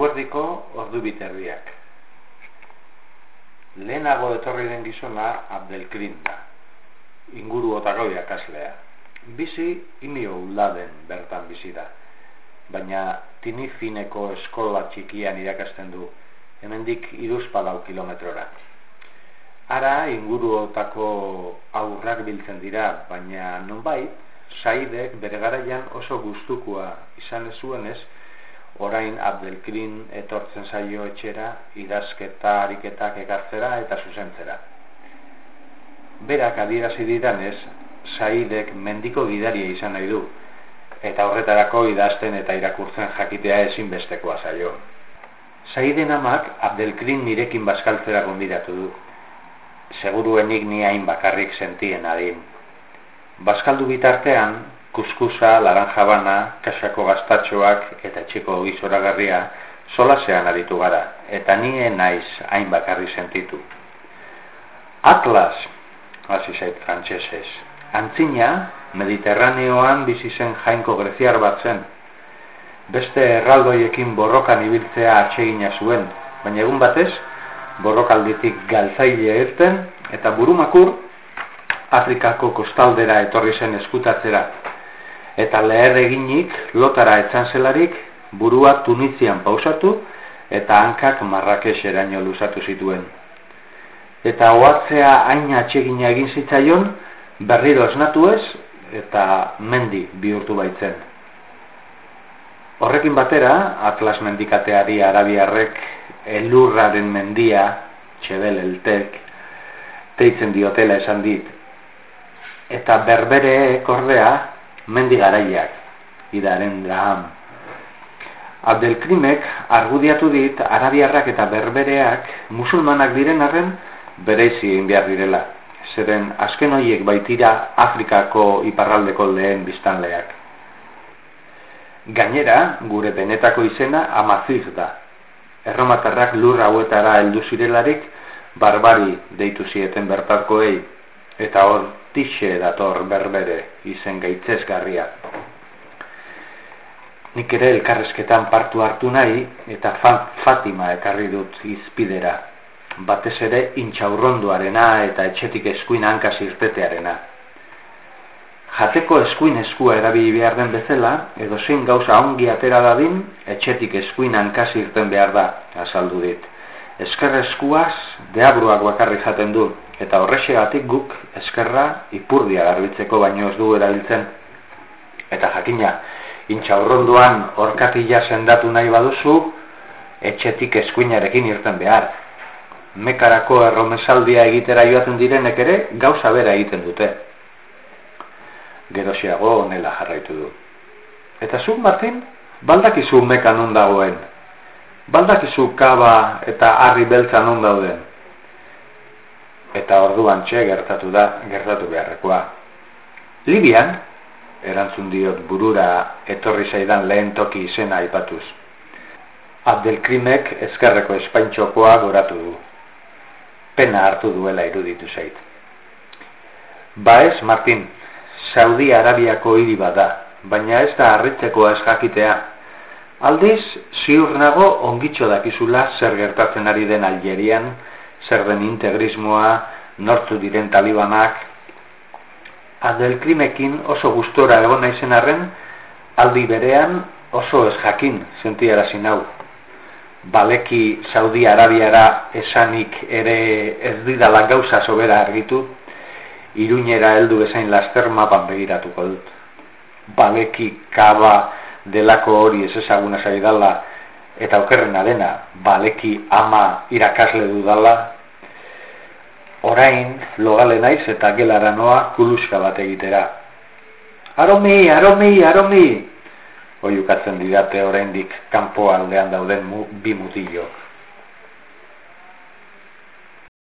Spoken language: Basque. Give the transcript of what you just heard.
eguerdiko ordu biterriak. Lehenago etorri den gizona Abdelkrim da, inguru otako akaslea. Bizi imio uladen bertan bizi da, baina tinifineko eskola txikian irakasten du, hemendik iruzpalau kilometrora. Ara inguruotako aurrak biltzen dira, baina nonbait, saidek bere garaian oso gustukoa izan ezuenez, orain Abdelkrin etortzen zaio etxera, idazketa, ariketak ekartzera eta zuzentzera. Berak adierazi didanez, saidek mendiko gidaria izan nahi du, eta horretarako idazten eta irakurtzen jakitea ezinbestekoa zaio. Saiden amak Abdelkrin nirekin bazkaltzera gondiratu du. Seguruenik ni hain bakarrik sentien adin. Bazkaldu bitartean, kuskusa, laranjabana, kasako gaztatxoak eta txeko gizoragarria solasean aritu gara, eta nie naiz hain bakarri sentitu. Atlas, hasi zait frantsesez, antzina, mediterraneoan bizi zen jainko greziar bat zen. Beste erraldoiekin borrokan ibiltzea atsegina zuen, baina egun batez, borrokalditik galtzaile erten, eta burumakur Afrikako kostaldera etorri zen eskutatzera. Eta leher eginik, lotara etzan zelarik, burua Tunizian pausatu eta hankak Marrakes eraino lusatu zituen. Eta oatzea hain atsegina egin zitzaion, berriro esnatu ez eta mendi bihurtu baitzen. Horrekin batera, Atlas mendikateari arabiarrek elurraren mendia, txebel eltek, teitzen diotela esan dit, eta berbere kordea mendi garaiak idaren draham. Abdelkrimek argudiatu dit arabiarrak eta berbereak musulmanak diren arren bereizi egin behar direla. Zeren azken horiek baitira Afrikako iparraldeko lehen biztanleak. Gainera, gure benetako izena amaziz da. Erromatarrak lur hauetara heldu zirelarik barbari deitu zieten bertatkoei eta hor tixe dator berbere izen gaitzezgarria. Nik ere elkarrezketan partu hartu nahi eta Fatima ekarri dut izpidera, batez ere intxaurronduarena eta etxetik eskuin hankas irtetearena. Jateko eskuin eskua erabili behar den bezala, edo zein gauza ongi atera dadin, etxetik eskuin hankas irten behar da, azaldu dit. Eskuaz, deabruak bakarri jaten du, eta horrexegatik guk eskerra ipurdia garbitzeko baino ez du erabiltzen. Eta jakina, intxaurronduan orkatila sendatu nahi baduzu, etxetik eskuinarekin irten behar. Mekarako erromesaldia egitera joaten direnek ere, gauza bera egiten dute. Gerosiago onela jarraitu du. Eta zuk, Martin, baldakizu meka non dagoen. Baldakizu kaba eta harri beltza non dauden eta orduan txe gertatu da gertatu beharrekoa. Libian, erantzun diot burura etorri zaidan lehen toki izena aipatuz. Abdelkrimek ezkerreko espaintxokoa goratu du. Pena hartu duela iruditu zait. Ba ez, Martin, Saudi Arabiako hiri bada, baina ez da harritzeko ez jakitea. Aldiz, ziur nago ongitxo dakizula zer gertatzen ari den Algerian, zer den integrismoa, nortu diren talibanak, adelkrimekin oso gustora egon naizen arren, aldi berean oso ez jakin sentiara zinau. Baleki Saudi Arabiara esanik ere ez didala gauza sobera argitu, iruñera heldu bezain laster mapan begiratuko dut. Baleki kaba delako hori ez ezaguna zaidala, eta okerrena dena, baleki ama irakasle dudala, orain logale naiz eta gelara noa kuluska bat egitera. Aromi, aromi, aromi! Oiukatzen didate oraindik kanpo aldean dauden mu, bi mutillo.